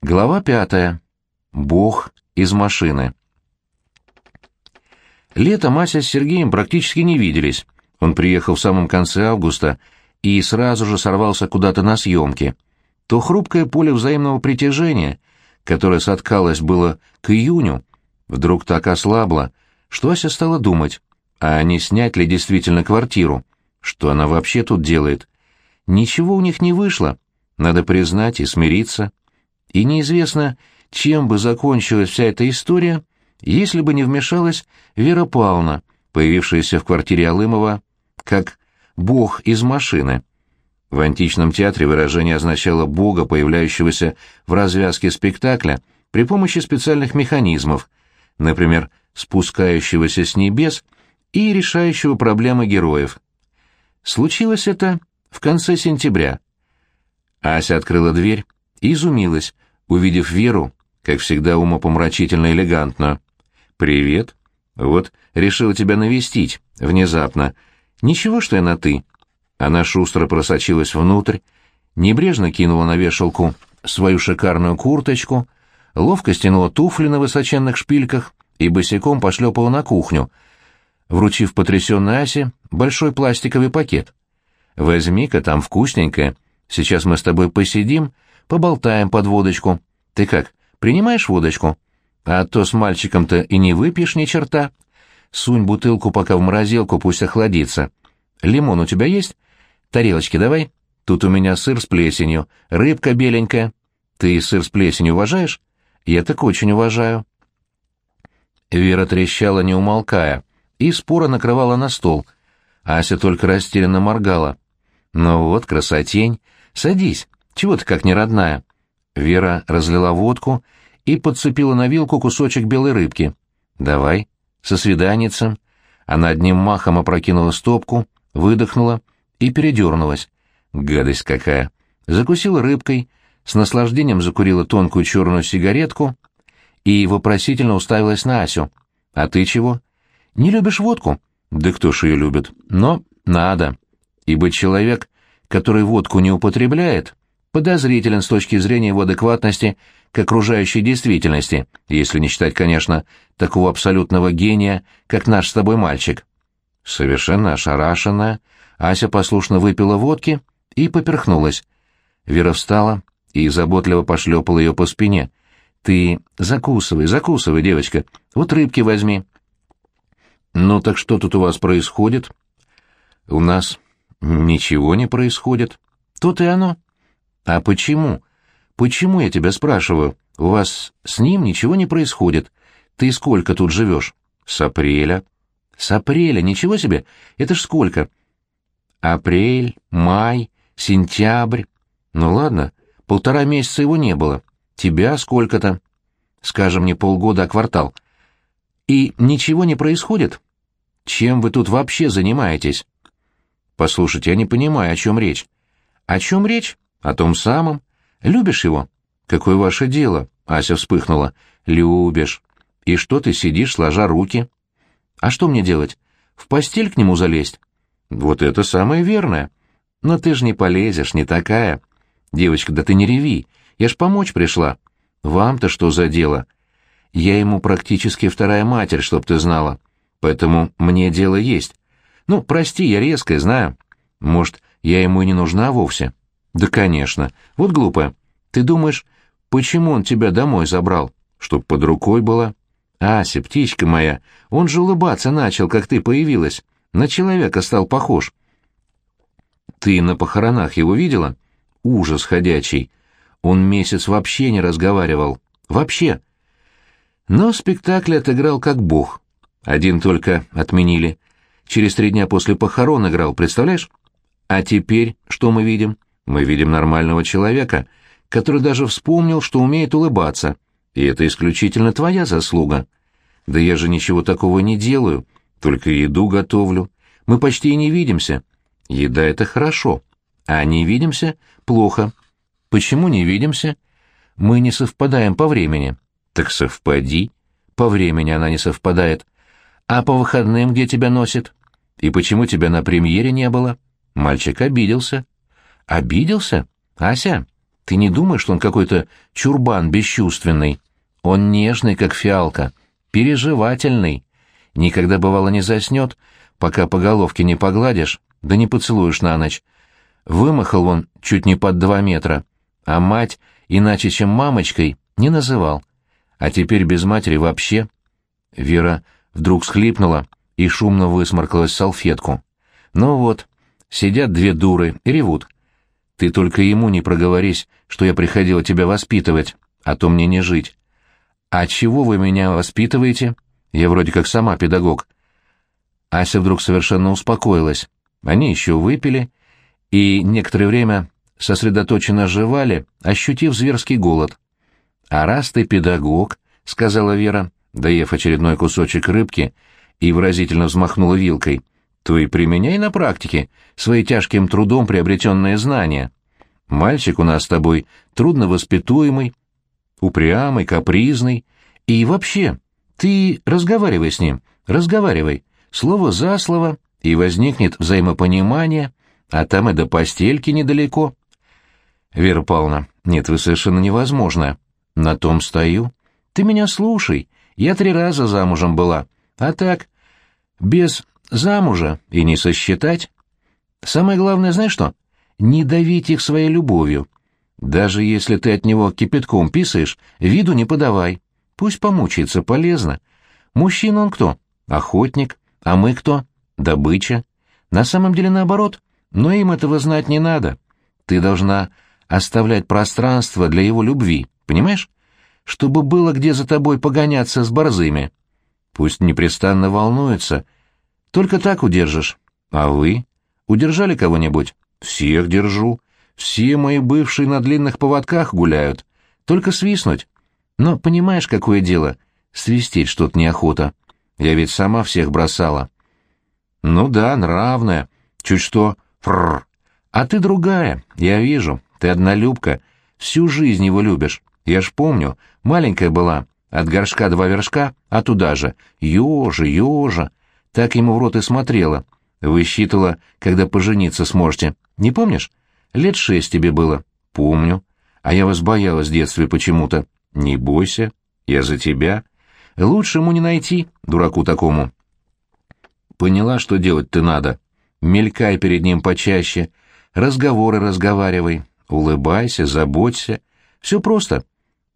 Глава пятая. Бог из машины. Летом Ася с Сергеем практически не виделись. Он приехал в самом конце августа и сразу же сорвался куда-то на съемки. То хрупкое поле взаимного притяжения, которое соткалось было к июню, вдруг так ослабло, что Ася стала думать, а не снять ли действительно квартиру, что она вообще тут делает. Ничего у них не вышло, надо признать и смириться. И неизвестно, чем бы закончилась вся эта история, если бы не вмешалась Вера Павловна, появившаяся в квартире Алымова как «бог из машины». В античном театре выражение означало бога, появляющегося в развязке спектакля при помощи специальных механизмов, например, спускающегося с небес и решающего проблемы героев. Случилось это в конце сентября. Ася открыла дверь и изумилась, увидев Веру, как всегда умопомрачительно элегантно. «Привет. Вот, решила тебя навестить, внезапно. Ничего, что я на «ты». Она шустро просочилась внутрь, небрежно кинула на вешалку свою шикарную курточку, ловко стянула туфли на высоченных шпильках и босиком пошлепала на кухню, вручив потрясенной Асе большой пластиковый пакет. «Возьми-ка, там вкусненькое. Сейчас мы с тобой посидим, поболтаем под водочку. Ты как, принимаешь водочку? А то с мальчиком-то и не выпьешь ни черта. Сунь бутылку пока в морозилку, пусть охладится. Лимон у тебя есть? Тарелочки давай. Тут у меня сыр с плесенью, рыбка беленькая. Ты сыр с плесенью уважаешь? Я так очень уважаю. Вера трещала, не умолкая, и спора накрывала на стол. Ася только растерянно моргала. «Ну вот, красотень, садись, чего ты как не родная?» Вера разлила водку и подцепила на вилку кусочек белой рыбки. «Давай, со свиданицем». Она одним махом опрокинула стопку, выдохнула и передернулась. Гадость какая! Закусила рыбкой, с наслаждением закурила тонкую черную сигаретку и вопросительно уставилась на Асю. «А ты чего? Не любишь водку?» «Да кто ж ее любит? Но надо. Ибо человек, который водку не употребляет, подозрителен с точки зрения его адекватности к окружающей действительности, если не считать, конечно, такого абсолютного гения, как наш с тобой мальчик. Совершенно ошарашенная, Ася послушно выпила водки и поперхнулась. Вера встала и заботливо пошлепала ее по спине. «Ты закусывай, закусывай, девочка, вот рыбки возьми». «Ну так что тут у вас происходит?» «У нас ничего не происходит. Тут и оно». «А почему? Почему, я тебя спрашиваю? У вас с ним ничего не происходит. Ты сколько тут живешь?» «С апреля». «С апреля? Ничего себе! Это ж сколько?» «Апрель, май, сентябрь. Ну ладно, полтора месяца его не было. Тебя сколько-то?» «Скажем, не полгода, а квартал». «И ничего не происходит? Чем вы тут вообще занимаетесь?» «Послушайте, я не понимаю, о чем речь». «О чем речь? О том самом. Любишь его? Какое ваше дело? Ася вспыхнула. Любишь. И что ты сидишь, сложа руки? А что мне делать? В постель к нему залезть? Вот это самое верное. Но ты ж не полезешь, не такая. Девочка, да ты не реви. Я ж помочь пришла. Вам-то что за дело? Я ему практически вторая матерь, чтоб ты знала. Поэтому мне дело есть. Ну, прости, я резкая, знаю. Может, я ему и не нужна вовсе. «Да, конечно. Вот глупая. Ты думаешь, почему он тебя домой забрал? Чтоб под рукой была?» «Ася, птичка моя, он же улыбаться начал, как ты появилась. На человека стал похож». «Ты на похоронах его видела?» «Ужас ходячий. Он месяц вообще не разговаривал. Вообще». Но спектакль отыграл как бог. Один только отменили. Через три дня после похорон играл, представляешь? А теперь что мы видим? Мы видим нормального человека, который даже вспомнил, что умеет улыбаться, и это исключительно твоя заслуга. Да я же ничего такого не делаю, только еду готовлю. Мы почти и не видимся. Еда — это хорошо, а не видимся — плохо. Почему не видимся? Мы не совпадаем по времени. Так совпади. По времени она не совпадает. А по выходным где тебя носит? И почему тебя на премьере не было? Мальчик обиделся. Обиделся? Ася, Ты не думаешь, что он какой-то чурбан бесчувственный? Он нежный, как фиалка, переживательный. Никогда, бывало, не заснет, пока по головке не погладишь, да не поцелуешь на ночь. Вымахал он чуть не под два метра, а мать, иначе чем мамочкой, не называл. А теперь без матери вообще. Вера вдруг схлипнула и шумно высморкалась в салфетку. Ну вот, сидят две дуры и ревут. Ты только ему не проговорись, что я приходила тебя воспитывать, а то мне не жить. А чего вы меня воспитываете? Я вроде как сама педагог. Ася вдруг совершенно успокоилась. Они еще выпили и некоторое время сосредоточенно жевали, ощутив зверский голод. «А раз ты педагог», — сказала Вера, доев очередной кусочек рыбки и выразительно взмахнула вилкой, то и применяй на практике свои тяжким трудом приобретенные знания. Мальчик у нас с тобой трудновоспитуемый, упрямый, капризный, и вообще, ты разговаривай с ним, разговаривай, слово за слово, и возникнет взаимопонимание, а там и до постельки недалеко. Вера Павловна, нет, вы совершенно невозможно. На том стою. Ты меня слушай, я три раза замужем была, а так, без замужа и не сосчитать. Самое главное, знаешь что? Не давить их своей любовью. Даже если ты от него кипятком писаешь, виду не подавай. Пусть помучается, полезно. Мужчина он кто? Охотник. А мы кто? Добыча. На самом деле наоборот, но им этого знать не надо. Ты должна оставлять пространство для его любви, понимаешь? Чтобы было где за тобой погоняться с борзыми. Пусть непрестанно волнуется. Только так удержишь. А вы? Удержали кого-нибудь? Всех держу. Все мои бывшие на длинных поводках гуляют. Только свистнуть. Но понимаешь, какое дело? Свистеть что-то неохота. Я ведь сама всех бросала. Ну да, нравная. Чуть что, фррр. А ты другая, я вижу. Ты однолюбка. Всю жизнь его любишь. Я ж помню, маленькая была. От горшка два вершка, а туда же. Ёжа, ёжа. Так ему в рот и смотрела. Высчитывала, когда пожениться сможете. Не помнишь? Лет шесть тебе было. Помню. А я вас боялась в детстве почему-то. Не бойся. Я за тебя. Лучше ему не найти, дураку такому. Поняла, что делать-то надо. Мелькай перед ним почаще, разговоры разговаривай, улыбайся, заботься. Все просто.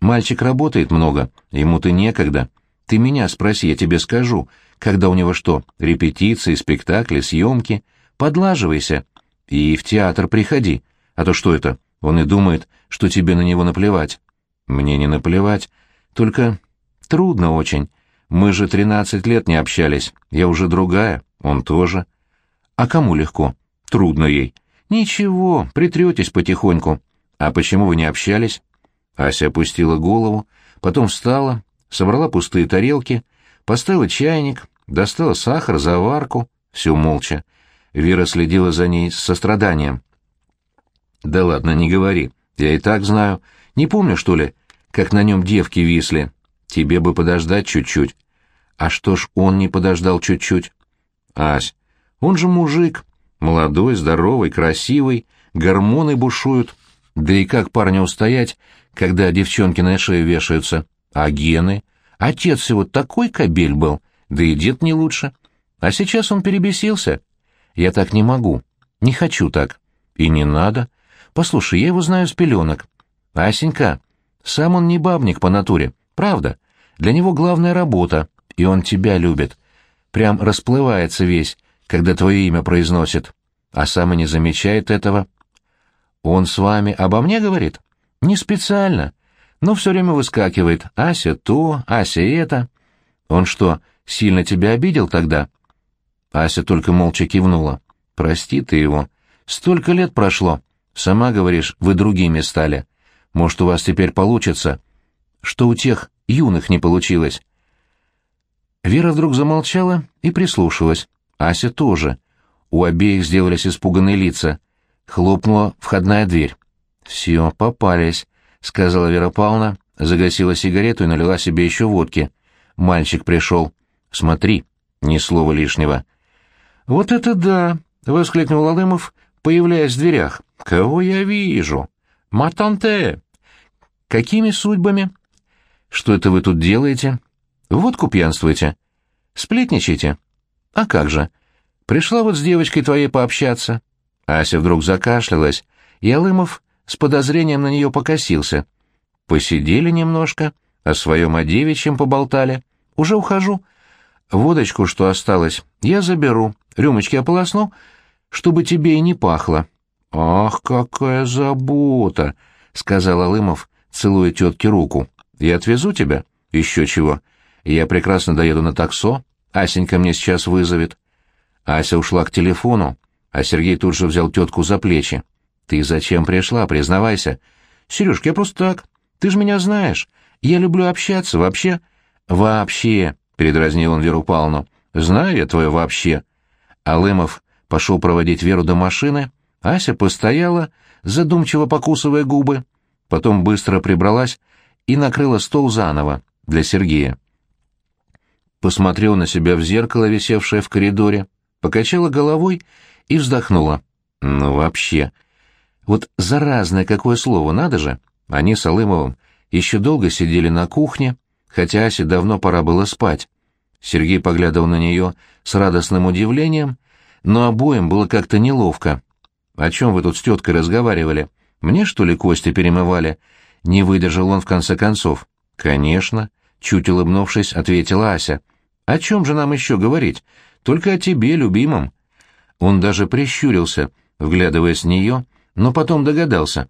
Мальчик работает много, ему-то некогда. Ты меня спроси, я тебе скажу, когда у него что, репетиции, спектакли, съемки. Подлаживайся. И в театр приходи. А то что это? Он и думает, что тебе на него наплевать. Мне не наплевать. Только Трудно очень. Мы же тринадцать лет не общались. Я уже другая, он тоже. А кому легко? Трудно ей. Ничего, притретесь потихоньку. А почему вы не общались? Ася опустила голову, потом встала, собрала пустые тарелки, поставила чайник, достала сахар, заварку, все молча. Вера следила за ней с состраданием. «Да ладно, не говори. Я и так знаю. Не помню, что ли, как на нем девки висли. Тебе бы подождать чуть-чуть. А что ж он не подождал чуть-чуть? Ась, он же мужик. Молодой, здоровый, красивый, гормоны бушуют. Да и как парню устоять, когда девчонки на шею вешаются? А гены? Отец его такой кобель был, да и дед не лучше. А сейчас он перебесился. Я так не могу. Не хочу так. И не надо. Послушай, я его знаю с пеленок. Асенька, сам он не бабник по натуре. Правда. Для него главная работа, и он тебя любит. Прям расплывается весь, когда твое имя произносит. А сам и не замечает этого. Он с вами обо мне говорит? Не специально. Но все время выскакивает. Ася то, Ася это. Он что, сильно тебя обидел тогда? Ася только молча кивнула. Прости ты его. Столько лет прошло. Сама говоришь, вы другими стали. Может, у вас теперь получится что у тех юных не получилось. Вера вдруг замолчала и прислушалась. Ася тоже. У обеих сделались испуганные лица. Хлопнула входная дверь. «Все, попались», — сказала Вера Павловна, загасила сигарету и налила себе еще водки. Мальчик пришел. «Смотри, ни слова лишнего». «Вот это да!» — воскликнул Алымов, появляясь в дверях. «Кого я вижу?» «Матанте! Какими судьбами? Что это вы тут делаете? Водку пьянствуете? Сплетничаете? А как же? Пришла вот с девочкой твоей пообщаться». Ася вдруг закашлялась, и Алымов с подозрением на нее покосился. Посидели немножко, о своем о девичьем поболтали. Уже ухожу. Водочку, что осталось, я заберу, рюмочки ополосну, чтобы тебе и не пахло. «Ах, какая забота!» — сказал Алымов, целуя тетке руку. «Я отвезу тебя? Еще чего. Я прекрасно доеду на таксо. Асенька мне сейчас вызовет». Ася ушла к телефону, а Сергей тут же взял тетку за плечи. «Ты зачем пришла, признавайся?» «Сережка, я просто так. Ты же меня знаешь. Я люблю общаться, вообще...» «Вообще», — передразнил он Веру Павловну. «Знаю я твое вообще». Алымов пошел проводить Веру до машины, Ася постояла, задумчиво покусывая губы, потом быстро прибралась и накрыла стол заново для Сергея. Посмотрела на себя в зеркало, висевшее в коридоре, покачала головой и вздохнула. Ну, вообще. Вот заразное какое слово, надо же. Они с Алымовым еще долго сидели на кухне, хотя Асе давно пора было спать. Сергей поглядывал на нее с радостным удивлением, но обоим было как-то неловко. «О чем вы тут с теткой разговаривали? Мне, что ли, кости перемывали?» Не выдержал он в конце концов. «Конечно», — чуть улыбнувшись, ответила Ася. «О чем же нам еще говорить? Только о тебе, любимом». Он даже прищурился, вглядываясь в нее, но потом догадался.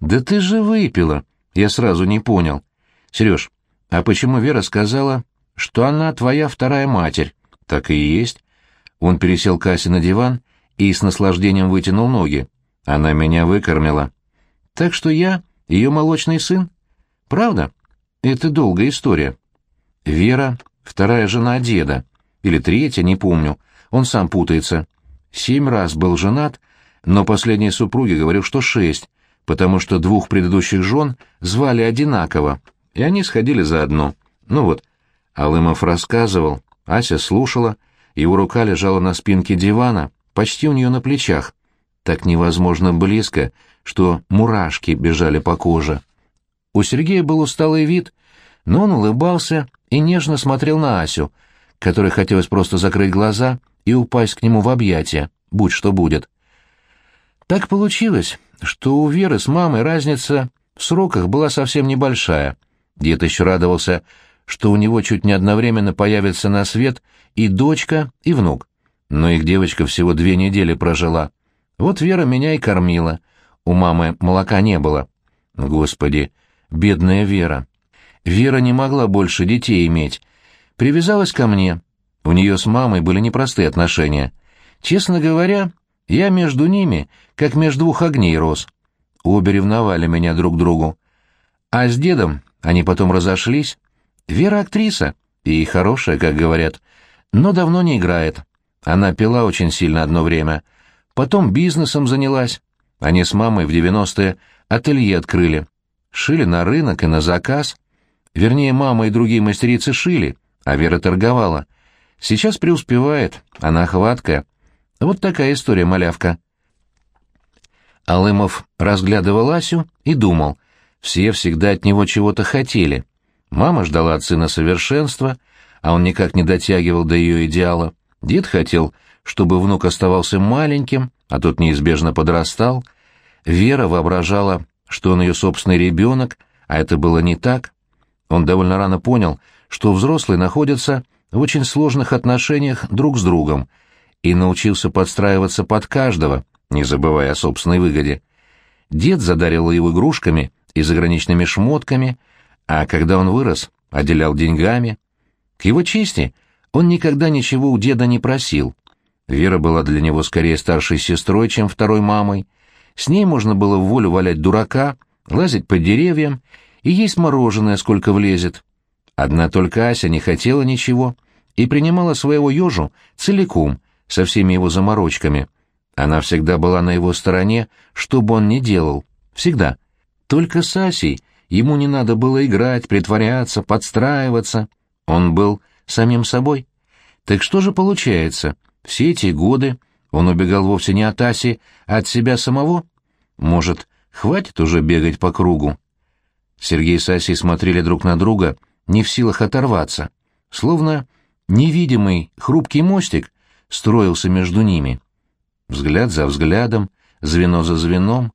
«Да ты же выпила!» Я сразу не понял. «Сереж, а почему Вера сказала, что она твоя вторая матерь?» «Так и есть». Он пересел к Асе на диван и с наслаждением вытянул ноги. Она меня выкормила. «Так что я ее молочный сын?» «Правда?» «Это долгая история». Вера — вторая жена деда. Или третья, не помню. Он сам путается. Семь раз был женат, но последние супруги говорил, что шесть, потому что двух предыдущих жен звали одинаково, и они сходили заодно. Ну вот, Алымов рассказывал, Ася слушала, его рука лежала на спинке дивана, почти у нее на плечах, так невозможно близко, что мурашки бежали по коже. У Сергея был усталый вид, но он улыбался и нежно смотрел на Асю, которой хотелось просто закрыть глаза и упасть к нему в объятия, будь что будет. Так получилось, что у Веры с мамой разница в сроках была совсем небольшая. Дед еще радовался, что у него чуть не одновременно появится на свет и дочка, и внук. Но их девочка всего две недели прожила. Вот Вера меня и кормила. У мамы молока не было. Господи, бедная Вера. Вера не могла больше детей иметь. Привязалась ко мне, у нее с мамой были непростые отношения. Честно говоря, я между ними, как между двух огней рос. Обе ревновали меня друг другу. А с дедом они потом разошлись. Вера актриса, и хорошая, как говорят, но давно не играет. Она пила очень сильно одно время. Потом бизнесом занялась. Они с мамой в девяностые ателье открыли. Шили на рынок и на заказ. Вернее, мама и другие мастерицы шили, а Вера торговала. Сейчас преуспевает, она хваткая. Вот такая история, малявка. Алымов разглядывал Асю и думал, все всегда от него чего-то хотели. Мама ждала от сына совершенства, а он никак не дотягивал до ее идеала. Дед хотел, чтобы внук оставался маленьким, а тот неизбежно подрастал. Вера воображала, что он ее собственный ребенок, а это было не так. Он довольно рано понял, что взрослые находятся в очень сложных отношениях друг с другом и научился подстраиваться под каждого, не забывая о собственной выгоде. Дед задарил его игрушками и заграничными шмотками, а когда он вырос, отделял деньгами. К его чести, он никогда ничего у деда не просил. Вера была для него скорее старшей сестрой, чем второй мамой. С ней можно было в волю валять дурака, лазить по деревьям и есть мороженое, сколько влезет. Одна только Ася не хотела ничего и принимала своего ежу целиком, со всеми его заморочками. Она всегда была на его стороне, что бы он ни делал. Всегда. Только с Асей ему не надо было играть, притворяться, подстраиваться. Он был самим собой. Так что же получается? Все эти годы он убегал вовсе не от Аси, а от себя самого? Может, Хватит уже бегать по кругу. Сергей с Асей смотрели друг на друга, не в силах оторваться, словно невидимый хрупкий мостик строился между ними. Взгляд за взглядом, звено за звеном.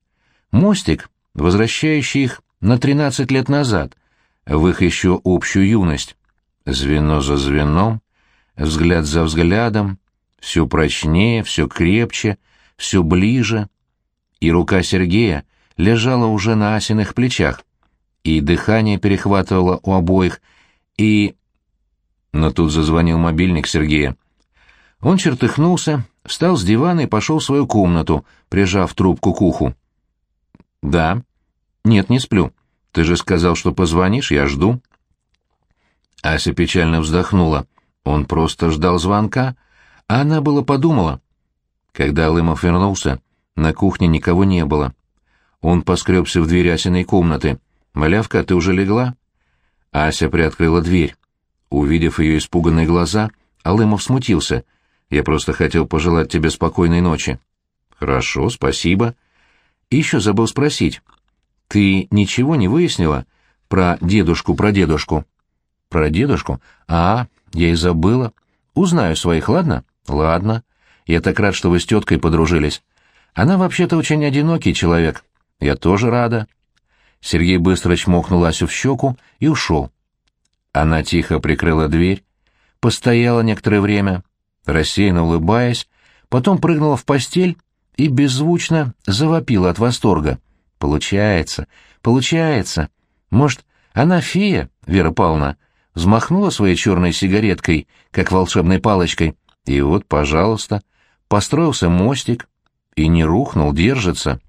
Мостик, возвращающий их на тринадцать лет назад, в их еще общую юность. Звено за звеном, взгляд за взглядом, все прочнее, все крепче, все ближе. И рука Сергея лежала уже на Асиных плечах, и дыхание перехватывало у обоих, и... Но тут зазвонил мобильник Сергея. Он чертыхнулся, встал с дивана и пошел в свою комнату, прижав трубку к уху. «Да». «Нет, не сплю. Ты же сказал, что позвонишь, я жду». Ася печально вздохнула. Он просто ждал звонка, а она было подумала. Когда Алымов вернулся, на кухне никого не было. Он поскребся в дверь Асиной комнаты. «Малявка, ты уже легла?» Ася приоткрыла дверь. Увидев ее испуганные глаза, Алымов смутился. «Я просто хотел пожелать тебе спокойной ночи». «Хорошо, спасибо». Еще забыл спросить. «Ты ничего не выяснила про дедушку-прадедушку?» «Про дедушку? А, я и забыла. Узнаю своих, ладно?» «Ладно. Я так рад, что вы с теткой подружились. Она вообще-то очень одинокий человек. Я тоже рада». Сергей быстро чмокнул Асю в щеку и ушел. Она тихо прикрыла дверь, постояла некоторое время, рассеянно улыбаясь, потом прыгнула в постель и беззвучно завопила от восторга. «Получается, получается. Может, она фея, Вера Павловна?» Взмахнула своей черной сигареткой, как волшебной палочкой, и вот, пожалуйста, построился мостик, и не рухнул, держится.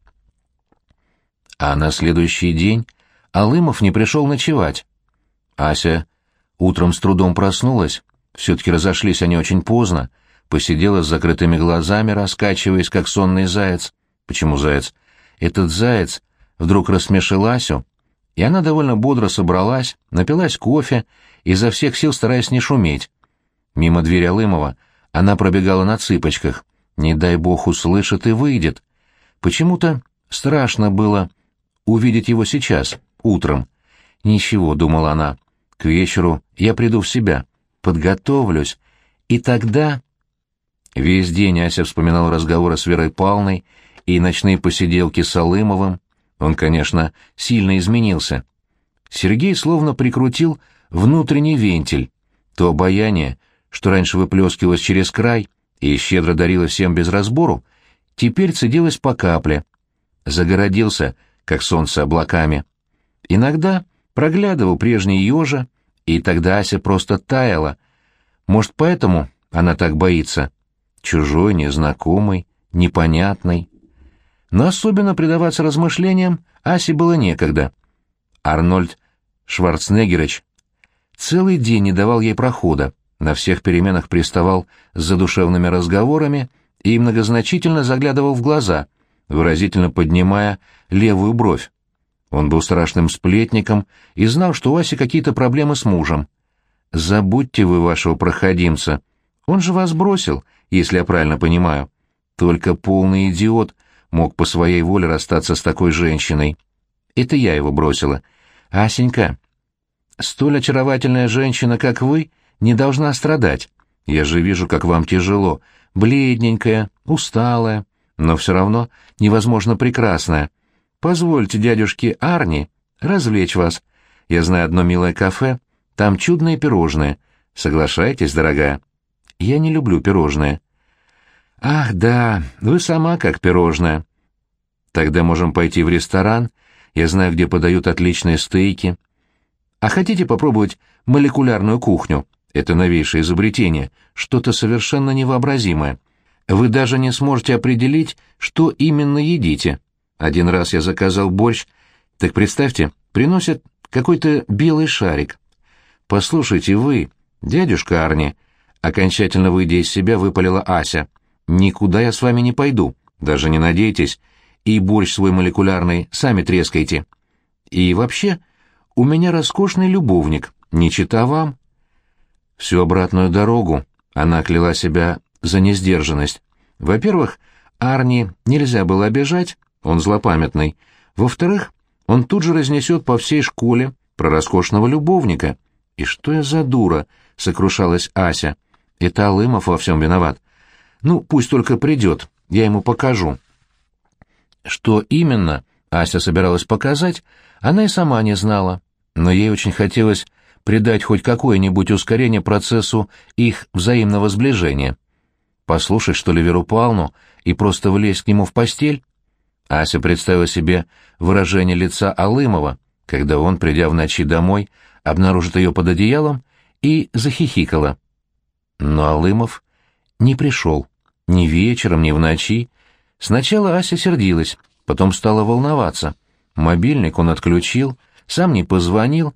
А на следующий день Алымов не пришел ночевать. Ася утром с трудом проснулась, все-таки разошлись они очень поздно, посидела с закрытыми глазами, раскачиваясь, как сонный заяц. Почему заяц? Этот заяц вдруг рассмешил Асю, и она довольно бодро собралась, напилась кофе, изо всех сил стараясь не шуметь. Мимо двери Алымова она пробегала на цыпочках. Не дай бог услышит и выйдет. Почему-то страшно было увидеть его сейчас, утром. «Ничего», — думала она, — «к вечеру я приду в себя, подготовлюсь, и тогда...» Весь день Ася вспоминал разговоры с Верой Палной и ночные посиделки с Алымовым. Он, конечно, сильно изменился. Сергей словно прикрутил внутренний вентиль. То обаяние, что раньше выплескивалось через край и щедро дарило всем без разбору, теперь цедилось по капле. Загородился, как солнце облаками. Иногда проглядывал прежний ежа, и тогда Ася просто таяла. Может, поэтому она так боится? Чужой, незнакомый, непонятный. Но особенно предаваться размышлениям Асе было некогда. Арнольд Шварценеггерыч целый день не давал ей прохода, на всех переменах приставал с задушевными разговорами и многозначительно заглядывал в глаза, выразительно поднимая левую бровь. Он был страшным сплетником и знал, что у Аси какие-то проблемы с мужем. «Забудьте вы вашего проходимца. Он же вас бросил, если я правильно понимаю. Только полный идиот мог по своей воле расстаться с такой женщиной. Это я его бросила. Асенька, столь очаровательная женщина, как вы, не должна страдать. Я же вижу, как вам тяжело. Бледненькая, усталая, но все равно невозможно прекрасная. Позвольте дядюшке Арни развлечь вас. Я знаю одно милое кафе, там чудные пирожные. Соглашайтесь, дорогая? Я не люблю пирожные. Ах, да, вы сама как пирожная. Тогда можем пойти в ресторан. Я знаю, где подают отличные стейки. А хотите попробовать молекулярную кухню? Это новейшее изобретение, что-то совершенно невообразимое. Вы даже не сможете определить, что именно едите. Один раз я заказал борщ, так представьте, приносят какой-то белый шарик. Послушайте, вы, дядюшка Арни, окончательно выйдя из себя, выпалила Ася. Никуда я с вами не пойду, даже не надейтесь, и борщ свой молекулярный сами трескайте. И вообще, у меня роскошный любовник, не чита вам. Всю обратную дорогу она кляла себя за несдержанность. Во-первых, Арни нельзя было обижать, он злопамятный. Во-вторых, он тут же разнесет по всей школе про роскошного любовника. «И что я за дура?» — сокрушалась Ася. «Это Алымов во всем виноват. Ну, пусть только придет, я ему покажу». Что именно Ася собиралась показать, она и сама не знала, но ей очень хотелось придать хоть какое-нибудь ускорение процессу их взаимного сближения. Послушать, что ли, Веру Павловну и просто влезть к нему в постель? Ася представила себе выражение лица Алымова, когда он, придя в ночи домой, обнаружит ее под одеялом и захихикала. Но Алымов не пришел. Ни вечером, ни в ночи. Сначала Ася сердилась, потом стала волноваться. Мобильник он отключил, сам не позвонил,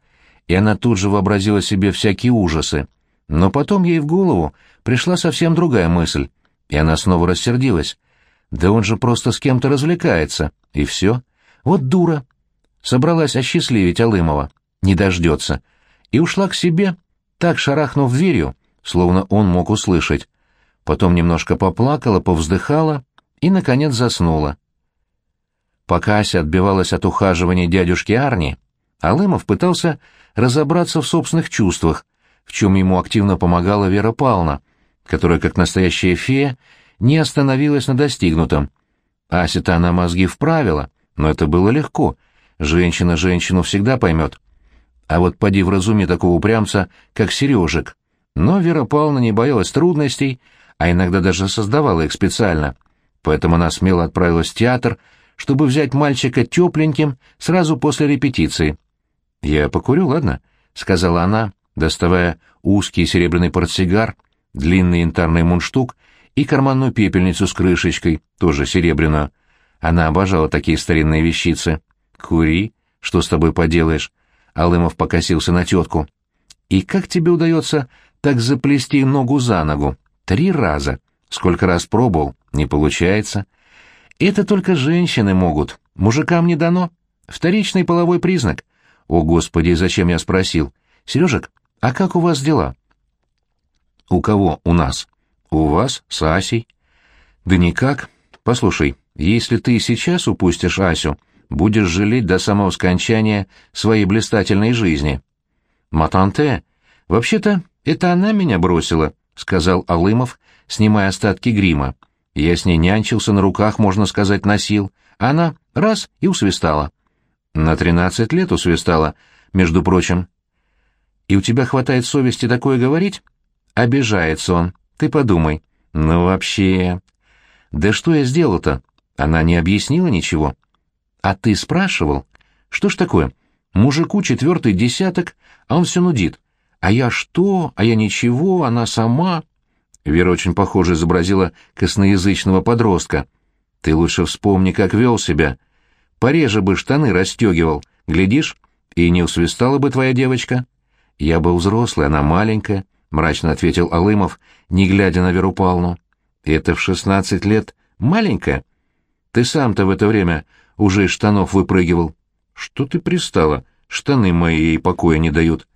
и она тут же вообразила себе всякие ужасы. Но потом ей в голову пришла совсем другая мысль, и она снова рассердилась. Да он же просто с кем-то развлекается, и все. Вот дура. Собралась осчастливить Алымова. Не дождется. И ушла к себе, так шарахнув дверью, словно он мог услышать. Потом немножко поплакала, повздыхала и, наконец, заснула. Пока Ася отбивалась от ухаживания дядюшки Арни, Алымов пытался разобраться в собственных чувствах, в чем ему активно помогала Вера Павловна, которая, как настоящая фея, не остановилась на достигнутом. Ася-то она мозги вправила, но это было легко. Женщина женщину всегда поймет. А вот поди вразуми такого упрямца, как Сережек. Но Вера Павловна не боялась трудностей, а иногда даже создавала их специально. Поэтому она смело отправилась в театр, чтобы взять мальчика тепленьким сразу после репетиции. «Я покурю, ладно?» — сказала она, доставая узкий серебряный портсигар, длинный янтарный мундштук и карманную пепельницу с крышечкой, тоже серебряную. Она обожала такие старинные вещицы. «Кури, что с тобой поделаешь?» Алымов покосился на тетку. «И как тебе удается так заплести ногу за ногу? Три раза. Сколько раз пробовал, не получается. Это только женщины могут, мужикам не дано. Вторичный половой признак. О, Господи, зачем я спросил? Сережек, а как у вас дела? У кого у нас? У вас с Асей. Да никак. Послушай, если ты сейчас упустишь Асю, будешь жалеть до самого скончания своей блистательной жизни. Матанте, вообще-то это она меня бросила, — сказал Алымов, снимая остатки грима. Я с ней нянчился на руках, можно сказать, носил. Она раз и усвистала. На тринадцать лет усвистала, между прочим. И у тебя хватает совести такое говорить? Обижается он. Ты подумай. Ну вообще... Да что я сделал-то? Она не объяснила ничего. А ты спрашивал? Что ж такое? Мужику четвертый десяток, а он все нудит. А я что? А я ничего, она сама. Вера очень похоже изобразила косноязычного подростка. Ты лучше вспомни, как вел себя. Пореже бы штаны расстегивал, глядишь, и не усвистала бы твоя девочка. Я был взрослый, она маленькая, — мрачно ответил Алымов, не глядя на Веру Павловну. Это в шестнадцать лет маленькая? Ты сам-то в это время уже из штанов выпрыгивал. Что ты пристала? Штаны мои ей покоя не дают.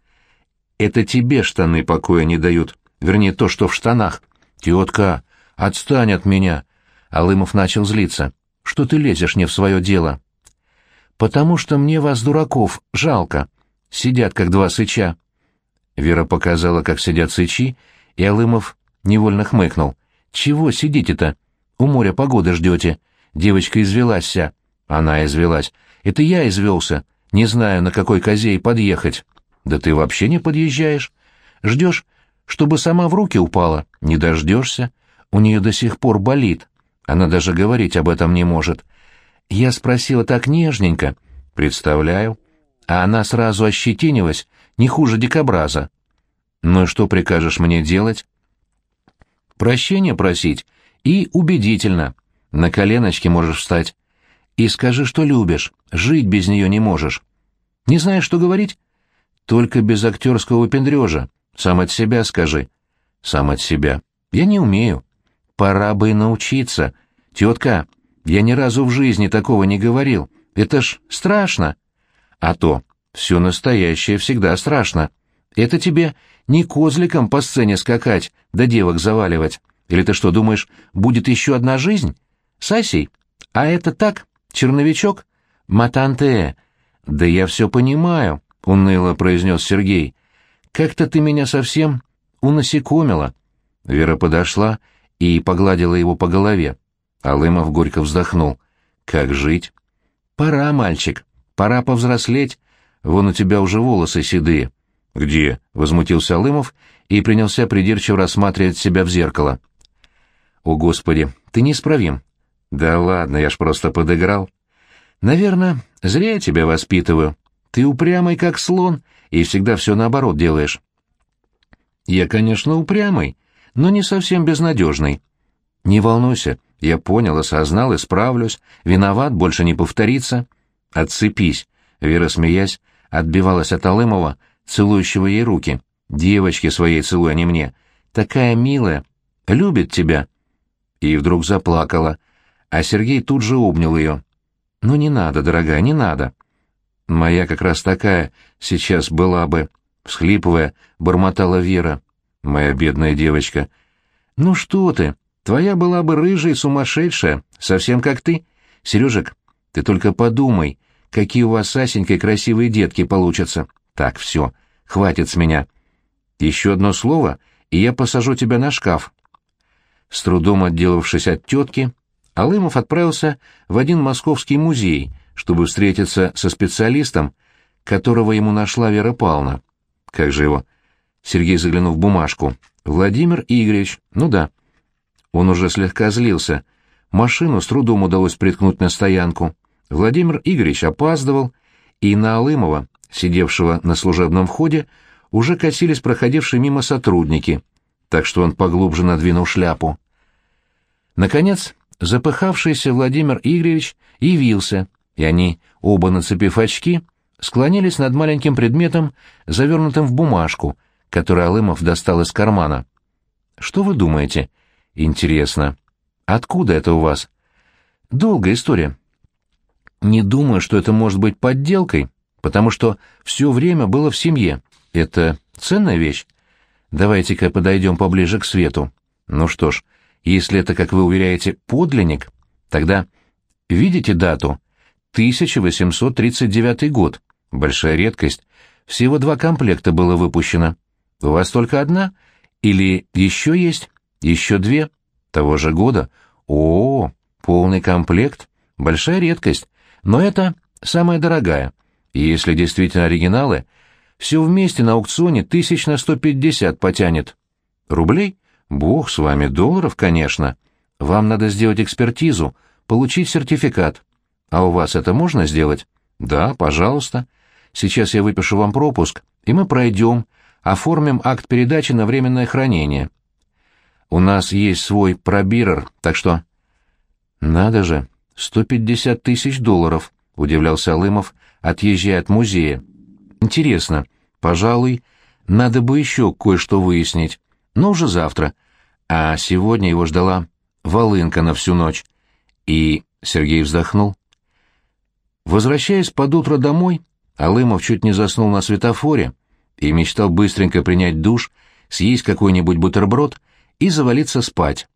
Это тебе штаны покоя не дают. Вернее, то, что в штанах. Тетка, отстань от меня. Алымов начал злиться. Что ты лезешь не в свое дело? Потому что мне вас, дураков, жалко. Сидят, как два сыча. Вера показала, как сидят сычи, и Алымов невольно хмыкнул. «Чего сидите-то? У моря погоды ждете. Девочка извелась вся». Она извелась. «Это я извелся. Не знаю, на какой козе и подъехать». «Да ты вообще не подъезжаешь. Ждешь, чтобы сама в руки упала. Не дождешься. У нее до сих пор болит. Она даже говорить об этом не может. Я спросила так нежненько. Представляю. А она сразу ощетинилась, не хуже дикобраза. Ну и что прикажешь мне делать? Прощение просить и убедительно. На коленочки можешь встать. И скажи, что любишь, жить без нее не можешь. Не знаешь, что говорить? Только без актерского пендрежа. Сам от себя скажи. Сам от себя. Я не умею. Пора бы и научиться. Тетка, я ни разу в жизни такого не говорил. Это ж страшно. А то, все настоящее всегда страшно. Это тебе не козликом по сцене скакать, да девок заваливать. Или ты что, думаешь, будет еще одна жизнь? С Асей? А это так, черновичок? «Матанте!» «Да я все понимаю», — уныло произнес Сергей. «Как-то ты меня совсем унасекомила». Вера подошла и погладила его по голове. Алымов горько вздохнул. «Как жить?» «Пора, мальчик, пора повзрослеть. Вон у тебя уже волосы седые». «Где?» — возмутился Алымов и принялся придирчиво рассматривать себя в зеркало. «О, Господи, ты неисправим». «Да ладно, я ж просто подыграл». «Наверное, зря я тебя воспитываю. Ты упрямый, как слон, и всегда все наоборот делаешь». «Я, конечно, упрямый, но не совсем безнадежный». «Не волнуйся, я понял, осознал, исправлюсь. Виноват, больше не повторится». «Отцепись», — Вера, смеясь, отбивалась от Алымова, целующего ей руки. «Девочки своей целуй, а не мне. Такая милая. Любит тебя». И вдруг заплакала, а Сергей тут же обнял ее. «Ну не надо, дорогая, не надо». «Моя как раз такая сейчас была бы», — всхлипывая, бормотала Вера. «Моя бедная девочка». «Ну что ты, твоя была бы рыжая и сумасшедшая, совсем как ты. Сережек, ты только подумай, какие у вас с Асенькой красивые детки получатся. Так, все, хватит с меня. Еще одно слово, и я посажу тебя на шкаф». С трудом отделавшись от тетки, Алымов отправился в один московский музей, чтобы встретиться со специалистом, которого ему нашла Вера Павловна. Как же его? Сергей заглянул в бумажку. Владимир Игоревич, ну да. Он уже слегка злился. Машину с трудом удалось приткнуть на стоянку. Владимир Игоревич опаздывал, и на Алымова, сидевшего на служебном входе, уже косились проходившие мимо сотрудники, так что он поглубже надвинул шляпу. Наконец, запыхавшийся Владимир Игоревич явился, и они, оба нацепив очки, склонились над маленьким предметом, завернутым в бумажку, который Алымов достал из кармана. «Что вы думаете?» «Интересно. Откуда это у вас?» «Долгая история. Не думаю, что это может быть подделкой, потому что все время было в семье. Это ценная вещь. Давайте-ка подойдем поближе к свету. Ну что ж, если это, как вы уверяете, подлинник, тогда видите дату? 1839 год. Большая редкость. Всего два комплекта было выпущено. У вас только одна? Или еще есть? Еще две? Того же года? О, полный комплект. Большая редкость. Но это самая дорогая. Если действительно оригиналы, все вместе на аукционе тысяч на сто пятьдесят потянет. Рублей? Бог с вами, долларов, конечно. Вам надо сделать экспертизу, получить сертификат. А у вас это можно сделать? Да, пожалуйста. Сейчас я выпишу вам пропуск, и мы пройдем, оформим акт передачи на временное хранение. У нас есть свой пробирер, так что... Надо же, сто пятьдесят тысяч долларов, удивлялся Алымов, отъезжая от музея. Интересно, пожалуй, надо бы еще кое-что выяснить но уже завтра. А сегодня его ждала волынка на всю ночь. И Сергей вздохнул. Возвращаясь под утро домой, Алымов чуть не заснул на светофоре и мечтал быстренько принять душ, съесть какой-нибудь бутерброд и завалиться спать.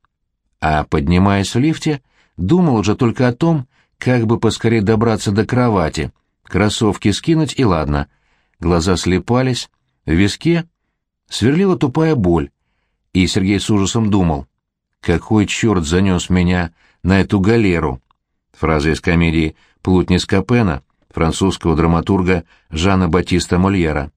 А, поднимаясь в лифте, думал уже только о том, как бы поскорее добраться до кровати, кроссовки скинуть и ладно. Глаза слепались, в виске сверлила тупая боль, и Сергей с ужасом думал, «Какой черт занес меня на эту галеру?» Фраза из комедии «Плутни Скопена» французского драматурга Жана Батиста Мольера.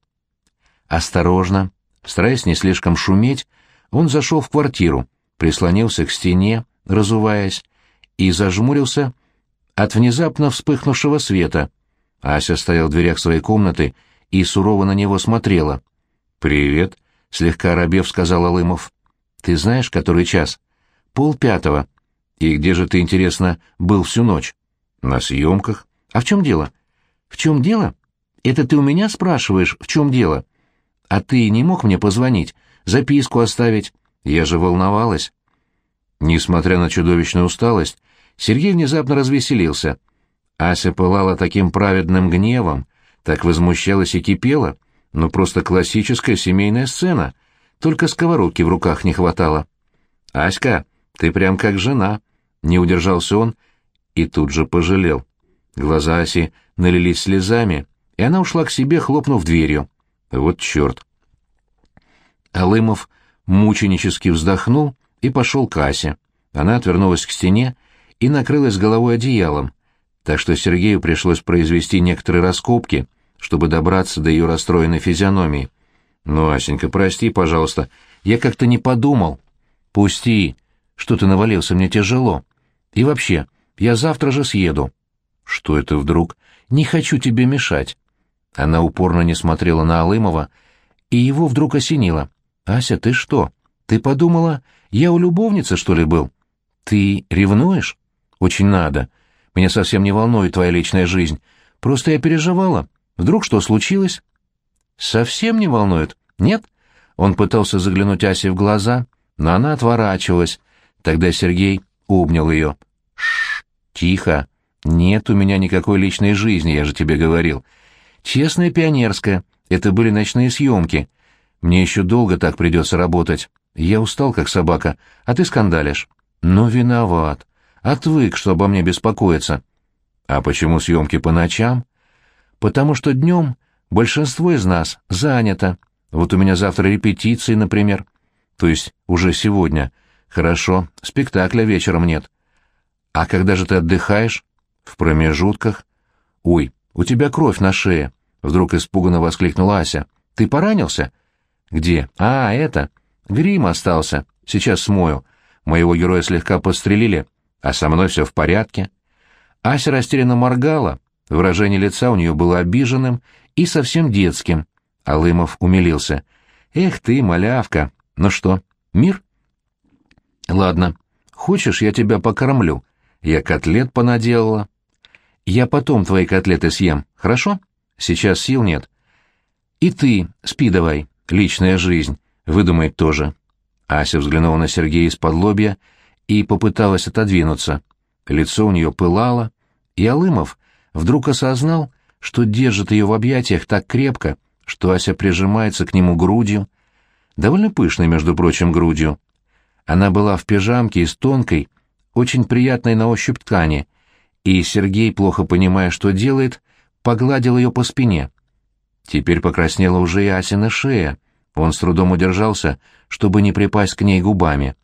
Осторожно, стараясь не слишком шуметь, он зашел в квартиру, прислонился к стене, разуваясь, и зажмурился от внезапно вспыхнувшего света. Ася стояла в дверях своей комнаты и сурово на него смотрела. «Привет», — слегка оробев сказал Алымов. «Ты знаешь, который час?» «Пол пятого. И где же ты, интересно, был всю ночь?» «На съемках. А в чем дело?» «В чем дело? Это ты у меня спрашиваешь, в чем дело? А ты не мог мне позвонить, записку оставить? Я же волновалась». Несмотря на чудовищную усталость, Сергей внезапно развеселился. Ася пылала таким праведным гневом, так возмущалась и кипела, ну просто классическая семейная сцена, только сковородки в руках не хватало. «Аська, ты прям как жена», — не удержался он и тут же пожалел. Глаза Аси налились слезами, и она ушла к себе, хлопнув дверью. Вот черт. Алымов мученически вздохнул и пошел к Асе. Она отвернулась к стене и накрылась головой одеялом, так что Сергею пришлось произвести некоторые раскопки, чтобы добраться до ее расстроенной физиономии. «Ну, Асенька, прости, пожалуйста, я как-то не подумал». «Пусти, что ты навалился, мне тяжело. И вообще, я завтра же съеду». «Что это вдруг? Не хочу тебе мешать». Она упорно не смотрела на Алымова, и его вдруг осенило. «Ася, ты что? Ты подумала, я у любовницы, что ли, был? Ты ревнуешь? Очень надо. Меня совсем не волнует твоя личная жизнь. Просто я переживала. Вдруг что случилось?» «Совсем не волнует? Нет?» Он пытался заглянуть Асе в глаза, но она отворачивалась. Тогда Сергей обнял ее. «Шш, тихо. Нет у меня никакой личной жизни, я же тебе говорил. Честная пионерская. Это были ночные съемки. Мне еще долго так придется работать. Я устал, как собака, а ты скандалишь. Но виноват. Отвык, что обо мне беспокоиться. А почему съемки по ночам? Потому что днем большинство из нас занято. Вот у меня завтра репетиции, например. То есть уже сегодня. Хорошо, спектакля вечером нет. А когда же ты отдыхаешь? В промежутках. Ой, у тебя кровь на шее. Вдруг испуганно воскликнула Ася. «Ты поранился?» «Где?» «А, это. Грим остался. Сейчас смою. Моего героя слегка подстрелили, а со мной все в порядке». Ася растерянно моргала. Выражение лица у нее было обиженным и совсем детским. Алымов умилился. «Эх ты, малявка! Ну что, мир?» «Ладно. Хочешь, я тебя покормлю? Я котлет понаделала». «Я потом твои котлеты съем, хорошо?» Сейчас сил нет. И ты, спи давай, личная жизнь, выдумай тоже. Ася взглянула на Сергея из-под лобья и попыталась отодвинуться. Лицо у нее пылало, и Алымов вдруг осознал, что держит ее в объятиях так крепко, что Ася прижимается к нему грудью, довольно пышной, между прочим, грудью. Она была в пижамке из тонкой, очень приятной на ощупь ткани, и Сергей, плохо понимая, что делает, погладил ее по спине. Теперь покраснела уже и Асина шея. Он с трудом удержался, чтобы не припасть к ней губами.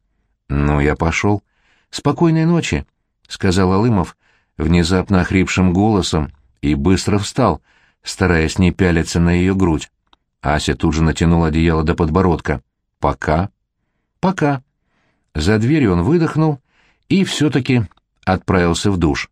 «Ну, я пошел. Спокойной ночи», — сказал Алымов внезапно охрипшим голосом и быстро встал, стараясь не пялиться на ее грудь. Ася тут же натянула одеяло до подбородка. «Пока». «Пока». За дверью он выдохнул и все-таки отправился в душ.